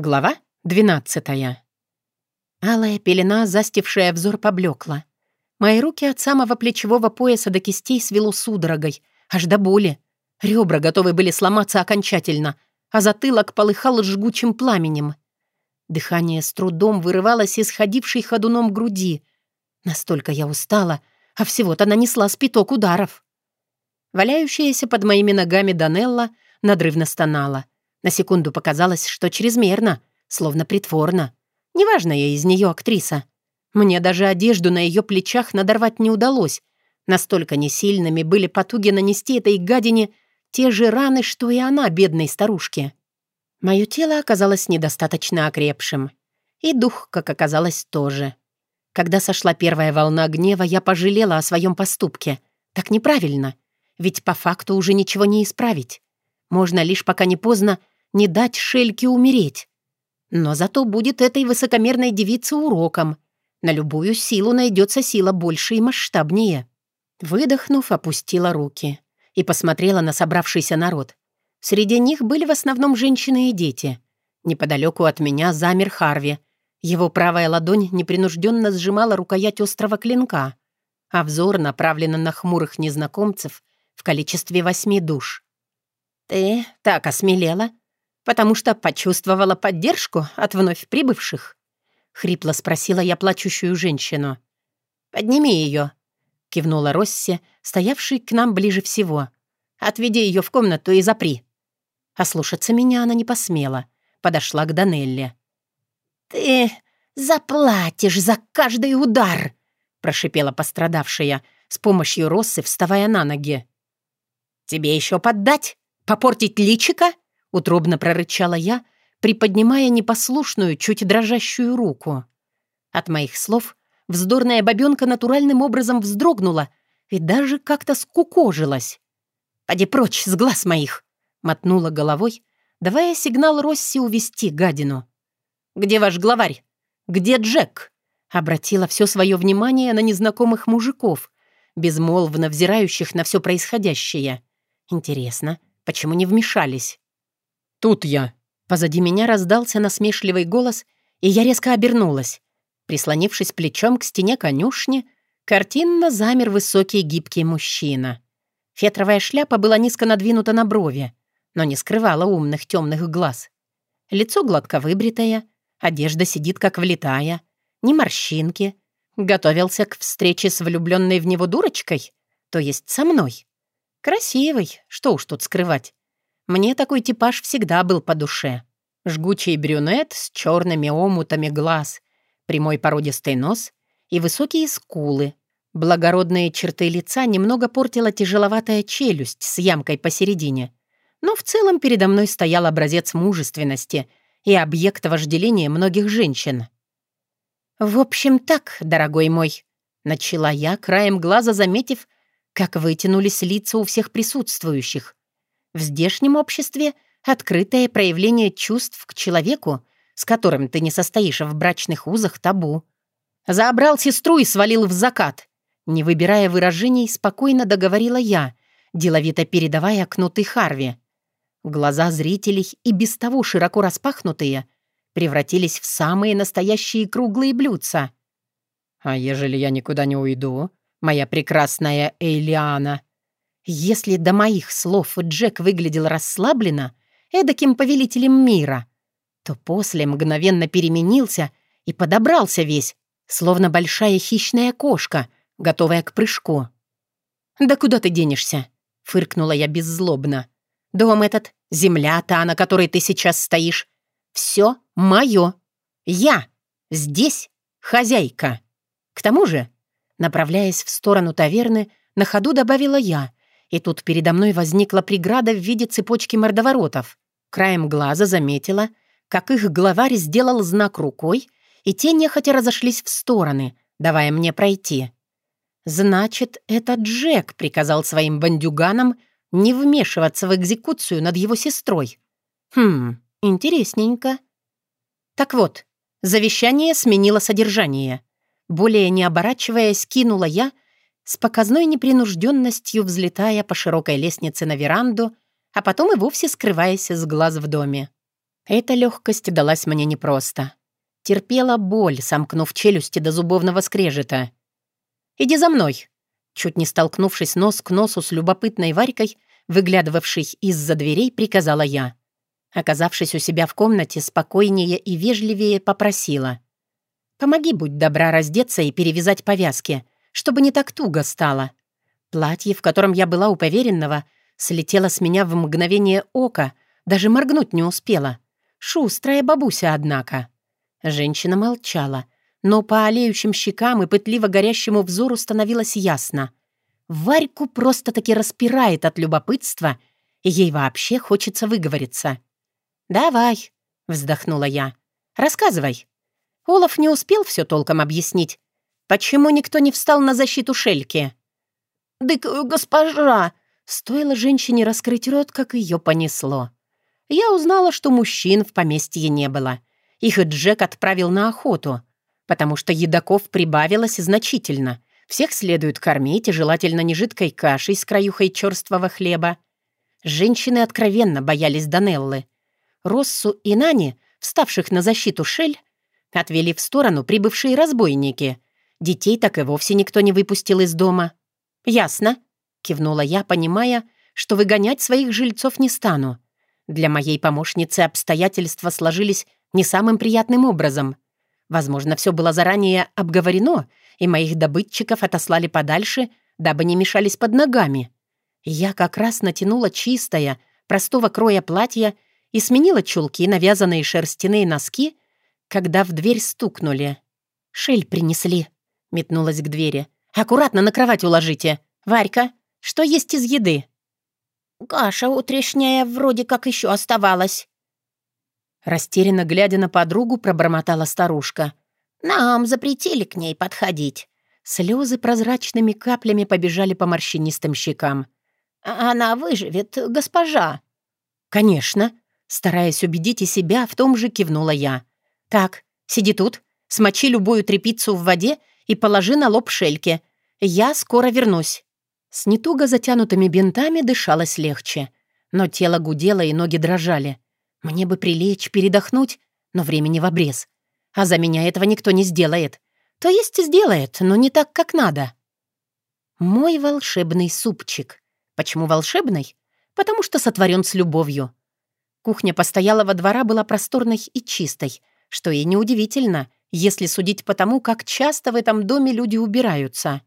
Глава 12 Алая пелена, застившая взор, поблекла. Мои руки от самого плечевого пояса до кистей свело судорогой, аж до боли. Ребра готовы были сломаться окончательно, а затылок полыхал жгучим пламенем. Дыхание с трудом вырывалось из ходившей ходуном груди. Настолько я устала, а всего-то нанесла спиток ударов. Валяющаяся под моими ногами Данелла надрывно стонала — на секунду показалось, что чрезмерно, словно притворно. Неважно, я из нее актриса. Мне даже одежду на ее плечах надорвать не удалось. Настолько несильными были потуги нанести этой гадине те же раны, что и она, бедной старушке. Мое тело оказалось недостаточно окрепшим. И дух, как оказалось, тоже. Когда сошла первая волна гнева, я пожалела о своем поступке. Так неправильно. Ведь по факту уже ничего не исправить. Можно лишь пока не поздно не дать Шельке умереть. Но зато будет этой высокомерной девице уроком. На любую силу найдется сила больше и масштабнее. Выдохнув, опустила руки и посмотрела на собравшийся народ. Среди них были в основном женщины и дети. Неподалеку от меня замер Харви. Его правая ладонь непринужденно сжимала рукоять острого клинка, а взор направлен на хмурых незнакомцев в количестве восьми душ. «Ты так осмелела, потому что почувствовала поддержку от вновь прибывших?» — хрипло спросила я плачущую женщину. «Подними ее», — кивнула Росси, стоявший к нам ближе всего. «Отведи ее в комнату и запри». Ослушаться меня она не посмела. Подошла к Данелле. «Ты заплатишь за каждый удар!» — прошипела пострадавшая, с помощью Россы вставая на ноги. «Тебе еще поддать? Попортить личика?» — утробно прорычала я, приподнимая непослушную, чуть дрожащую руку. От моих слов вздорная бабёнка натуральным образом вздрогнула и даже как-то скукожилась. «Поди прочь с глаз моих!» — мотнула головой, давая сигнал Росси увести гадину. «Где ваш главарь? Где Джек?» Обратила все свое внимание на незнакомых мужиков, безмолвно взирающих на все происходящее. Интересно, почему не вмешались? «Тут я!» Позади меня раздался насмешливый голос, и я резко обернулась. Прислонившись плечом к стене конюшни, картинно замер высокий гибкий мужчина. Фетровая шляпа была низко надвинута на брови, но не скрывала умных темных глаз. Лицо гладко выбритое, одежда сидит как влитая, ни морщинки. Готовился к встрече с влюбленной в него дурочкой, то есть со мной. Красивый, что уж тут скрывать. Мне такой типаж всегда был по душе. Жгучий брюнет с черными омутами глаз, прямой породистый нос и высокие скулы. Благородные черты лица немного портила тяжеловатая челюсть с ямкой посередине. Но в целом передо мной стоял образец мужественности и объект вожделения многих женщин. «В общем так, дорогой мой», — начала я, краем глаза заметив, как вытянулись лица у всех присутствующих. В здешнем обществе открытое проявление чувств к человеку, с которым ты не состоишь в брачных узах, табу. Забрал сестру и свалил в закат. Не выбирая выражений, спокойно договорила я, деловито передавая кнутый Харви. Глаза зрителей и без того широко распахнутые превратились в самые настоящие круглые блюдца. «А ежели я никуда не уйду, моя прекрасная Эйлиана?» Если до моих слов Джек выглядел расслабленно, эдаким повелителем мира, то после мгновенно переменился и подобрался весь, словно большая хищная кошка, готовая к прыжку. «Да куда ты денешься?» — фыркнула я беззлобно. «Дом этот, земля та, на которой ты сейчас стоишь, все мое. Я здесь хозяйка. К тому же, направляясь в сторону таверны, на ходу добавила я, и тут передо мной возникла преграда в виде цепочки мордоворотов. Краем глаза заметила, как их главарь сделал знак рукой, и те нехотя разошлись в стороны, давая мне пройти. Значит, это Джек приказал своим бандюганам не вмешиваться в экзекуцию над его сестрой. Хм, интересненько. Так вот, завещание сменило содержание. Более не оборачиваясь, кинула я — с показной непринужденностью взлетая по широкой лестнице на веранду, а потом и вовсе скрываясь с глаз в доме. Эта легкость далась мне непросто. Терпела боль, сомкнув челюсти до зубовного скрежета. «Иди за мной!» Чуть не столкнувшись нос к носу с любопытной Варькой, выглядывавшей из-за дверей, приказала я. Оказавшись у себя в комнате, спокойнее и вежливее попросила. «Помоги, будь добра, раздеться и перевязать повязки, чтобы не так туго стало». Платье, в котором я была у поверенного, слетело с меня в мгновение ока, даже моргнуть не успела. Шустрая бабуся, однако. Женщина молчала, но по олеющим щекам и пытливо горящему взору становилось ясно. Варьку просто-таки распирает от любопытства, и ей вообще хочется выговориться. «Давай», — вздохнула я, — «рассказывай». Олаф не успел все толком объяснить. Почему никто не встал на защиту Шельки? «Дык, госпожа!» Стоило женщине раскрыть рот, как ее понесло. Я узнала, что мужчин в поместье не было. Их Джек отправил на охоту, потому что едоков прибавилось значительно. Всех следует кормить, и желательно не жидкой кашей с краюхой черствого хлеба. Женщины откровенно боялись Данеллы. Россу и Нани, вставших на защиту Шель, отвели в сторону прибывшие разбойники. Детей так и вовсе никто не выпустил из дома. «Ясно», — кивнула я, понимая, что выгонять своих жильцов не стану. Для моей помощницы обстоятельства сложились не самым приятным образом. Возможно, все было заранее обговорено, и моих добытчиков отослали подальше, дабы не мешались под ногами. Я как раз натянула чистое, простого кроя платье и сменила чулки, навязанные шерстяные носки, когда в дверь стукнули. «Шель принесли», — метнулась к двери. Аккуратно на кровать уложите. Варька, что есть из еды?» «Каша утрешняя вроде как еще оставалась». Растерянно глядя на подругу, пробормотала старушка. «Нам запретили к ней подходить». Слезы прозрачными каплями побежали по морщинистым щекам. «А «Она выживет, госпожа». «Конечно», — стараясь убедить и себя, в том же кивнула я. «Так, сиди тут, смочи любую трепицу в воде и положи на лоб шельки. Я скоро вернусь». С нетуго затянутыми бинтами дышалось легче. Но тело гудело и ноги дрожали. Мне бы прилечь, передохнуть, но времени в обрез. А за меня этого никто не сделает. То есть сделает, но не так, как надо. Мой волшебный супчик. Почему волшебный? Потому что сотворен с любовью. Кухня постоялого двора была просторной и чистой, что и неудивительно, если судить по тому, как часто в этом доме люди убираются.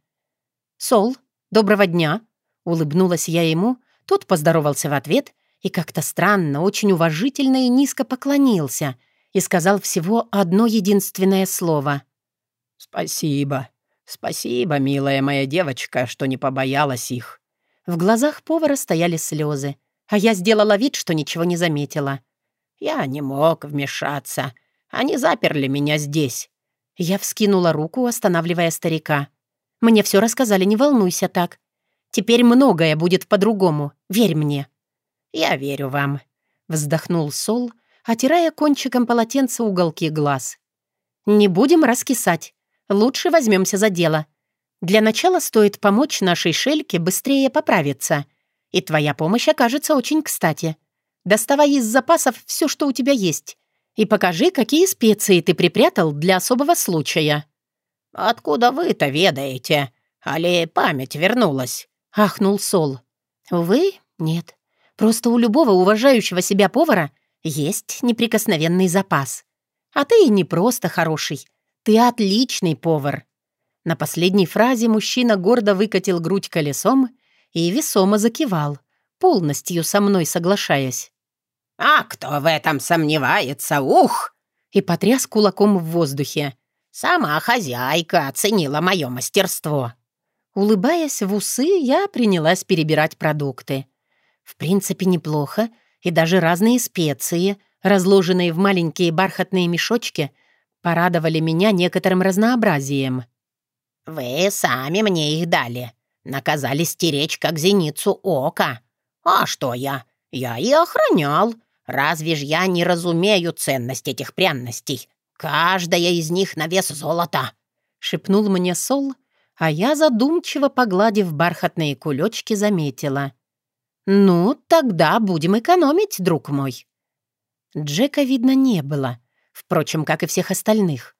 «Сол, доброго дня!» — улыбнулась я ему, тот поздоровался в ответ и как-то странно, очень уважительно и низко поклонился и сказал всего одно единственное слово. «Спасибо, спасибо, милая моя девочка, что не побоялась их». В глазах повара стояли слезы, а я сделала вид, что ничего не заметила. «Я не мог вмешаться», они заперли меня здесь». Я вскинула руку, останавливая старика. «Мне все рассказали, не волнуйся так. Теперь многое будет по-другому, верь мне». «Я верю вам», — вздохнул Сол, отирая кончиком полотенца уголки глаз. «Не будем раскисать. Лучше возьмемся за дело. Для начала стоит помочь нашей Шельке быстрее поправиться. И твоя помощь окажется очень кстати. Доставай из запасов все, что у тебя есть и покажи, какие специи ты припрятал для особого случая». «Откуда вы-то ведаете? Али память вернулась?» — ахнул Сол. «Увы, нет. Просто у любого уважающего себя повара есть неприкосновенный запас. А ты не просто хороший, ты отличный повар». На последней фразе мужчина гордо выкатил грудь колесом и весомо закивал, полностью со мной соглашаясь. «А кто в этом сомневается? Ух!» И потряс кулаком в воздухе. «Сама хозяйка оценила мое мастерство». Улыбаясь в усы, я принялась перебирать продукты. В принципе, неплохо, и даже разные специи, разложенные в маленькие бархатные мешочки, порадовали меня некоторым разнообразием. «Вы сами мне их дали. Наказали стеречь, как зеницу ока. А что я? Я и охранял. Разве ж я не разумею ценность этих пряностей? Каждая из них на вес золота!» — шепнул мне Сол, а я, задумчиво погладив бархатные кулечки, заметила. «Ну, тогда будем экономить, друг мой». Джека, видно, не было. Впрочем, как и всех остальных.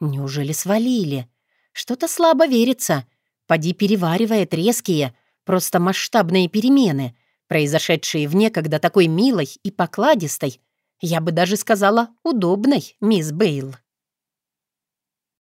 Неужели свалили? Что-то слабо верится. Поди переваривает резкие, просто масштабные перемены, произошедшие в некогда такой милой и покладистой, я бы даже сказала, удобной, мисс Бейл.